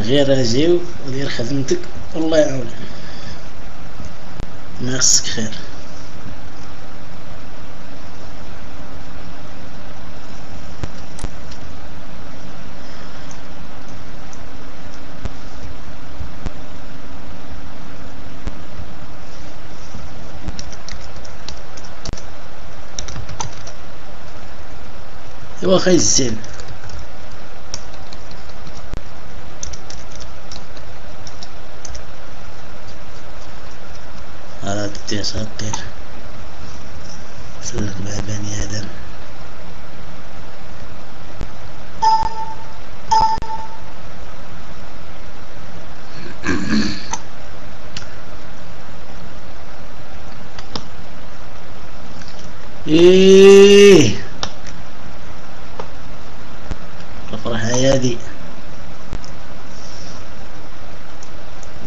غير اجيو ودير خدمتك والله يعاونك. ما خصك خير واخا يزين على تدير دير سلك مع بني آدم. إيه. الفرحة هادي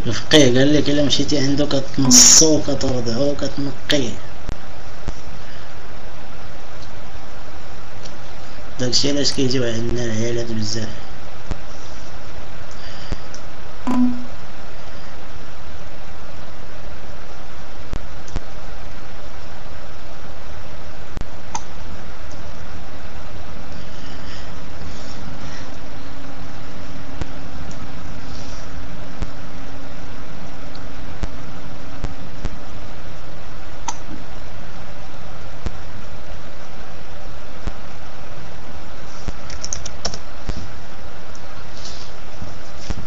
الفقيه قال لك إلا مشيتي عنده كتنصو كترضعو كتنقيه. داكشي علاش كيجيو عندنا العيالات بزاف.